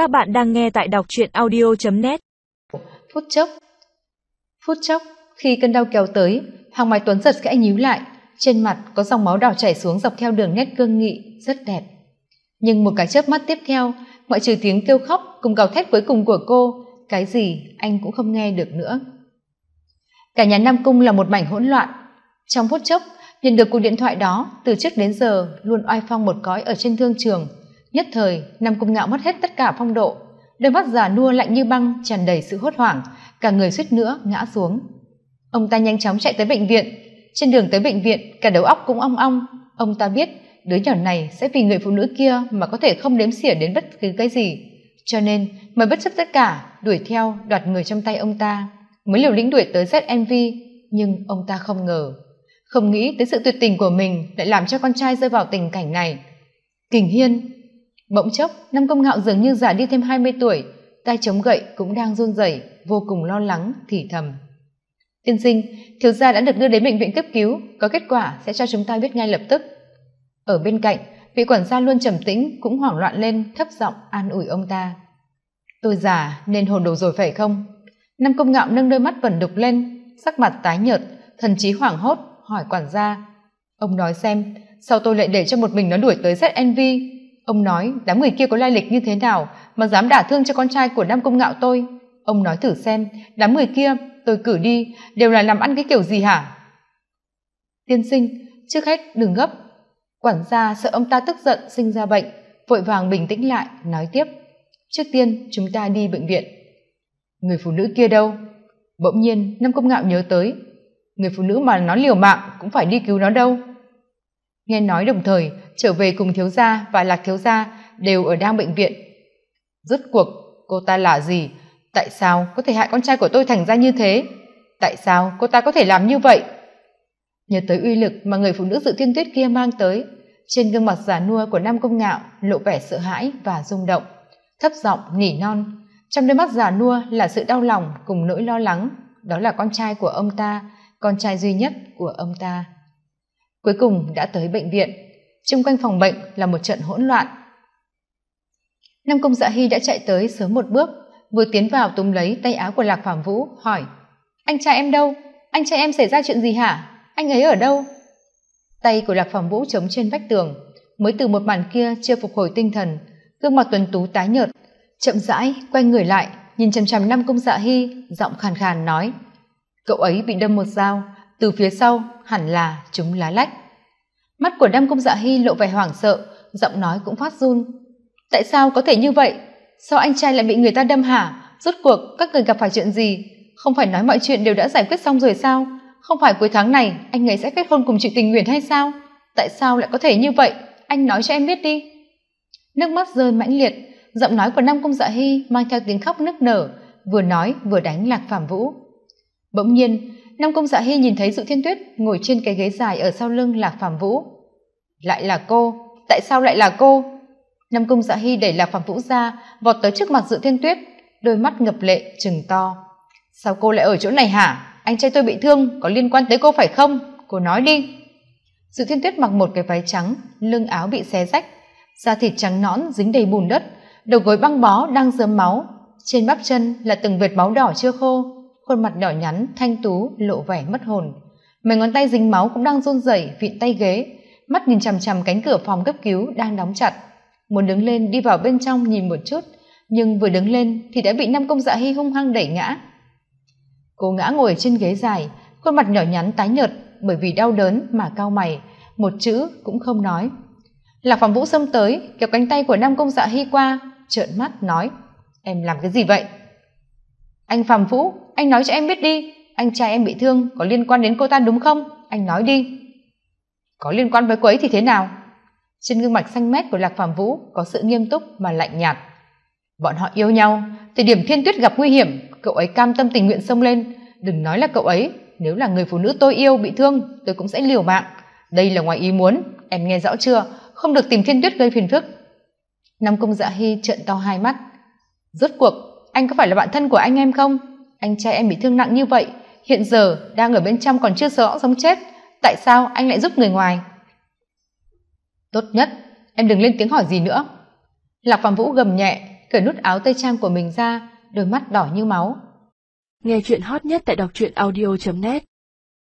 Các bạn đang nghe tại đọc truyện audio.net Phút chốc Phút chốc, khi cơn đau kéo tới, hàng mái tuấn giật khẽ nhíu lại, trên mặt có dòng máu đỏ chảy xuống dọc theo đường nét cương nghị, rất đẹp. Nhưng một cái chớp mắt tiếp theo, ngoại trừ tiếng kêu khóc cùng gào thét cuối cùng của cô, cái gì anh cũng không nghe được nữa. Cả nhà Nam Cung là một mảnh hỗn loạn. Trong phút chốc, nhận được cuộc điện thoại đó, từ trước đến giờ luôn oai phong một cõi ở trên thương trường, nhất thời, nam cung ngạo mất hết tất cả phong độ. Đôi mắt già nua lạnh như băng, tràn đầy sự hốt hoảng. Cả người suýt nữa ngã xuống. Ông ta nhanh chóng chạy tới bệnh viện. Trên đường tới bệnh viện, cả đầu óc cũng ong ong. Ông ta biết, đứa nhỏ này sẽ vì người phụ nữ kia mà có thể không đếm xỉa đến bất cứ cái gì. Cho nên, mới bất chấp tất cả, đuổi theo đoạt người trong tay ông ta. Mới liều lĩnh đuổi tới zmv nhưng ông ta không ngờ. Không nghĩ tới sự tuyệt tình của mình lại làm cho con trai rơi vào tình cảnh này. Kình hiên bỗng chốc năm công ngạo dường như già đi thêm hai mươi tuổi. Tay chống gậy cũng đang run rẩy, vô cùng lo lắng, thì thầm. Tiên sinh, thiếu gia đã được đưa đến bệnh viện cấp cứu, có kết quả sẽ cho chúng ta biết ngay lập tức. Ở bên cạnh, vị quản gia luôn trầm tĩnh, cũng hoảng loạn lên, thấp giọng an ủi ông ta. Tôi già nên hồn đồ rồi phải không? Năm công ngạo nâng đôi mắt vẩn đục lên, sắc mặt tái nhợt, thần trí hoảng hốt, hỏi quản gia. Ông nói xem, sao tôi lại để cho một mình nó đuổi tới znv ông nói, đám người kia có lai lịch như thế nào mà dám đả thương cho con trai của nam công ngạo tôi? Ông nói thử xem, đám người kia, tôi cử đi, đều là làm ăn cái kiểu gì hả? Tiên sinh, trước hết đừng gấp. Quản gia sợ ông ta tức giận sinh ra bệnh, vội vàng bình tĩnh lại, nói tiếp, trước tiên chúng ta đi bệnh viện. Người phụ nữ kia đâu? Bỗng nhiên nam công ngạo nhớ tới, người phụ nữ mà nó liều mạng cũng phải đi cứu nó đâu nghe nói đồng thời, trở về cùng thiếu gia và lạc thiếu gia đều ở đang bệnh viện. Rốt cuộc, cô ta là gì? Tại sao có thể hại con trai của tôi thành ra như thế? Tại sao cô ta có thể làm như vậy? Nhớ tới uy lực mà người phụ nữ dự thiên tuyết kia mang tới, trên gương mặt già nua của nam công ngạo lộ vẻ sợ hãi và rung động, thấp giọng nỉ non. Trong đôi mắt già nua là sự đau lòng cùng nỗi lo lắng, đó là con trai của ông ta, con trai duy nhất của ông ta cuối cùng đã tới bệnh viện. Chung quanh phòng bệnh là một trận hỗn loạn. Nam công dạ hy đã chạy tới sớm một bước, vừa tiến vào túm lấy tay áo của lạc phạm vũ, hỏi, anh trai em đâu? Anh trai em xảy ra chuyện gì hả? Anh ấy ở đâu? Tay của lạc phạm vũ chống trên vách tường, mới từ một màn kia chưa phục hồi tinh thần, gương mặt tuần tú tái nhợt, chậm rãi quay người lại, nhìn chằm chằm nam công dạ hy, giọng khàn khàn nói, cậu ấy bị đâm một dao từ phía sau, hẳn là chúng lá lách. Mắt của nam công dạ hy lộ vẻ hoảng sợ, giọng nói cũng phát run. Tại sao có thể như vậy? Sao anh trai lại bị người ta đâm hả? Rốt cuộc, các người gặp phải chuyện gì? Không phải nói mọi chuyện đều đã giải quyết xong rồi sao? Không phải cuối tháng này, anh ấy sẽ kết hôn cùng chị tình nguyện hay sao? Tại sao lại có thể như vậy? Anh nói cho em biết đi. Nước mắt rơi mãnh liệt, giọng nói của nam công dạ hy mang theo tiếng khóc nức nở, vừa nói vừa đánh lạc phạm vũ. Bỗng nhiên nam Cung dạ hy nhìn thấy dự thiên tuyết ngồi trên cái ghế dài ở sau lưng lạc phạm vũ. Lại là cô? Tại sao lại là cô? Nam Cung dạ hy đẩy lạc phạm vũ ra, vọt tới trước mặt dự thiên tuyết, đôi mắt ngập lệ chừng to. Sao cô lại ở chỗ này hả? Anh trai tôi bị thương, có liên quan tới cô phải không? Cô nói đi. Dự thiên tuyết mặc một cái váy trắng, lưng áo bị xé rách, da thịt trắng nõn, dính đầy bùn đất, đầu gối băng bó, đang dớm máu. Trên bắp chân là từng vệt máu đỏ chưa khô khuôn mặt nhỏ nhắn, thanh tú, lộ vẻ mất hồn. Mấy ngón tay dính máu cũng đang run rẩy, vịn tay ghế. Mắt nhìn chằm chằm cánh cửa phòng cấp cứu đang đóng chặt. Muốn đứng lên đi vào bên trong nhìn một chút, nhưng vừa đứng lên thì đã bị năm công dạ hy hung hăng đẩy ngã. Cô ngã ngồi trên ghế dài, khuôn mặt nhỏ nhắn tái nhợt bởi vì đau đớn mà cao mày. Một chữ cũng không nói. Lạc phạm vũ xông tới, kéo cánh tay của nam công dạ hy qua, trợn mắt, nói, em làm cái gì vậy? Anh phạm vũ anh nói cho em biết đi. Anh trai em bị thương, có liên quan đến cô ta đúng không? Anh nói đi. Có liên quan với cô ấy thì thế nào? Trên gương mặt xanh mét của lạc phàm vũ có sự nghiêm túc mà lạnh nhạt. Bọn họ yêu nhau, thời điểm thiên tuyết gặp nguy hiểm, cậu ấy cam tâm tình nguyện xông lên. Đừng nói là cậu ấy, nếu là người phụ nữ tôi yêu bị thương, tôi cũng sẽ liều mạng. Đây là ngoài ý muốn, em nghe rõ chưa? Không được tìm thiên tuyết gây phiền phức. Nam công dạ hy trợn to hai mắt. Rốt cuộc, anh có phải là bạn thân của anh em không? Anh trai em bị thương nặng như vậy, hiện giờ đang ở bên trong còn chưa rõ sống chết, tại sao anh lại giúp người ngoài? Tốt nhất, em đừng lên tiếng hỏi gì nữa. Lạc phạm vũ gầm nhẹ, cởi nút áo tây trang của mình ra, đôi mắt đỏ như máu. Nghe chuyện hot nhất tại đọc truyện audio net.